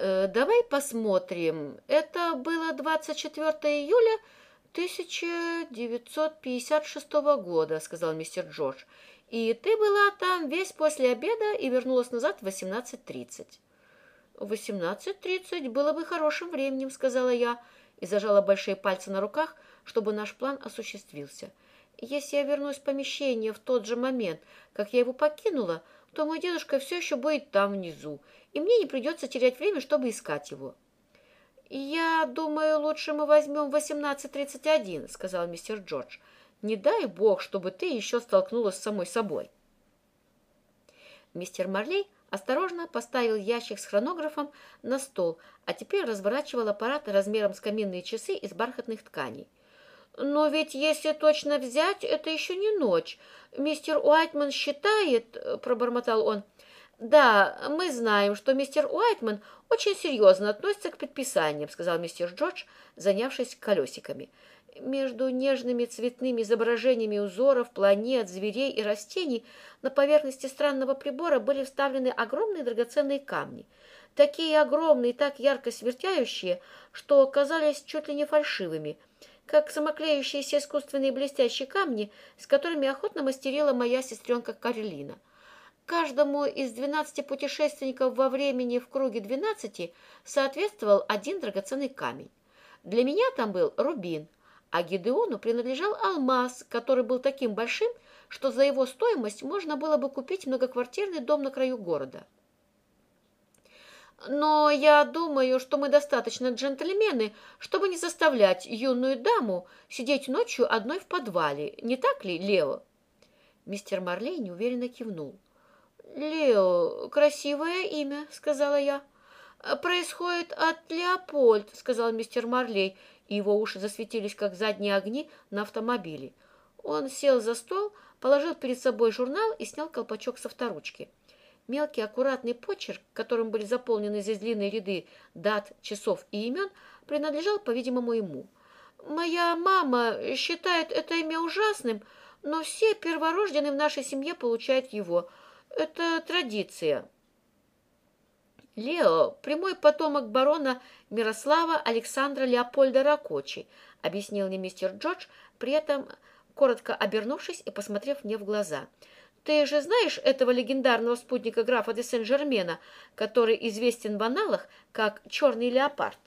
Э, давай посмотрим. Это было 24 июля 1956 года, сказал мистер Джордж. И ты была там весь после обеда и вернулась назад в 18.30. 18.30 было бы хорошим временем, сказала я и зажала большие пальцы на руках, чтобы наш план осуществился. Если я вернусь в помещение в тот же момент, как я его покинула, то мой дедушка все еще будет там внизу, и мне не придется терять время, чтобы искать его. «Я думаю, лучше мы возьмем 18.31», — сказал мистер Джордж. «Не дай бог, чтобы ты еще столкнулась с самой собой». Мистер Марлей осторожно поставил ящик с хронографом на стол, а теперь разворачивал аппарат размером с каминные часы из бархатных тканей. «Но ведь если точно взять, это еще не ночь. Мистер Уайтман считает...» — пробормотал он. «Да, мы знаем, что мистер Уайтман очень серьезно относится к предписаниям», — сказал мистер Джордж, занявшись колесиками. Между нежными цветными изображениями узоров, планет, зверей и растений на поверхности странного прибора были вставлены огромные драгоценные камни. Такие огромные и так ярко сверкающие, что казались чуть ли не фальшивыми, как самоклеющиеся искусственные блестящие камни, с которыми охотно мастерила моя сестренка Каролина. Каждому из двенадцати путешественников во времени в круге двенадцати соответствовал один драгоценный камень. Для меня там был рубин, а Гидеону принадлежал алмаз, который был таким большим, что за его стоимость можно было бы купить многоквартирный дом на краю города. Но я думаю, что мы достаточно джентльмены, чтобы не заставлять юную даму сидеть ночью одной в подвале. Не так ли, Лео? Мистер Марлей неуверенно кивнул. «Лео, красивое имя», — сказала я. «Происходит от Леопольд», — сказал мистер Марлей, и его уши засветились, как задние огни на автомобиле. Он сел за стол, положил перед собой журнал и снял колпачок со вторучки. Мелкий аккуратный почерк, которым были заполнены здесь длинные ряды дат, часов и имен, принадлежал, по-видимому, ему. «Моя мама считает это имя ужасным, но все перворожденные в нашей семье получают его. Это традиция». Лео – прямой потомок барона Мирослава Александра Леопольда Ракочи, объяснил мне мистер Джордж, при этом коротко обернувшись и посмотрев мне в глаза – ты же знаешь этого легендарного спутника графа де Сен-Жермена, который известен в аналах как «Черный леопард»?»